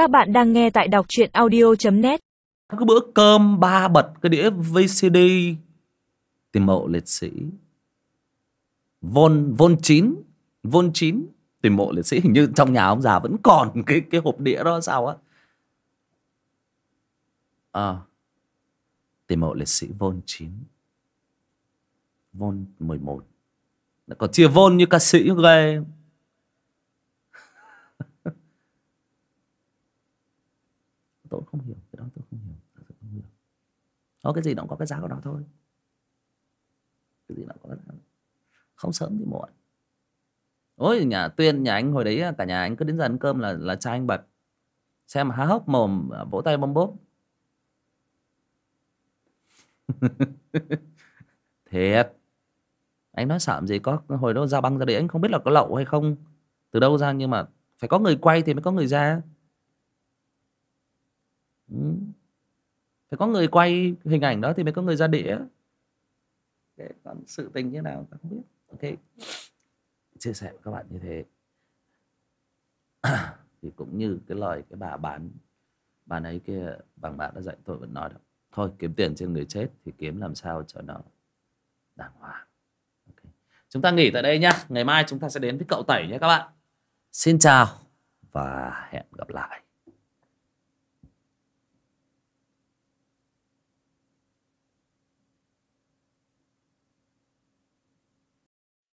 Các bạn đang nghe tại đọc truyện audio.net Cái bữa cơm ba bật cái đĩa VCD Tìm mộ liệt sĩ. Vôn, vôn chín Vôn chín. Tìm mộ liệt sĩ hình như trong nhà ông già vẫn còn cái cái hộp đĩa đó sao á? À Tìm mộ liệt sĩ vôn chín. Vôn 11 còn chia vôn như ca sĩ ghê. Tôi không hiểu, cái đó tôi không hiểu, thật sự không hiểu. Nó cái gì nó cũng có cái giá của nó thôi. Cái gì nó có cái giá. Không sớm thì muộn. Ôi, nhà tuyên, nhà anh hồi đấy à, cả nhà anh cứ đến giờ ăn cơm là là cha anh bật. Xem mà há hốc mồm à, vỗ tay bom bốp. Thiệt. Anh nói sợ gì, có hồi đó ra băng ra đấy anh không biết là có lậu hay không. Từ đâu ra, nhưng mà phải có người quay thì mới có người ra. Ừ. phải có người quay hình ảnh đó thì mới có người ra đĩa okay. còn sự tình như nào ta không biết. Ok. Chia sẻ với các bạn như thế. Thì cũng như cái lời cái bà bán, bà ấy kia bằng bạn đã dạy tôi vẫn nói đó. Thôi, kiếm tiền trên người chết thì kiếm làm sao cho nó đàng hoàng. Okay. chúng ta nghỉ tại đây nhá ngày mai chúng ta sẽ đến với cậu tẩy nhé các bạn. Xin chào và hẹn gặp lại.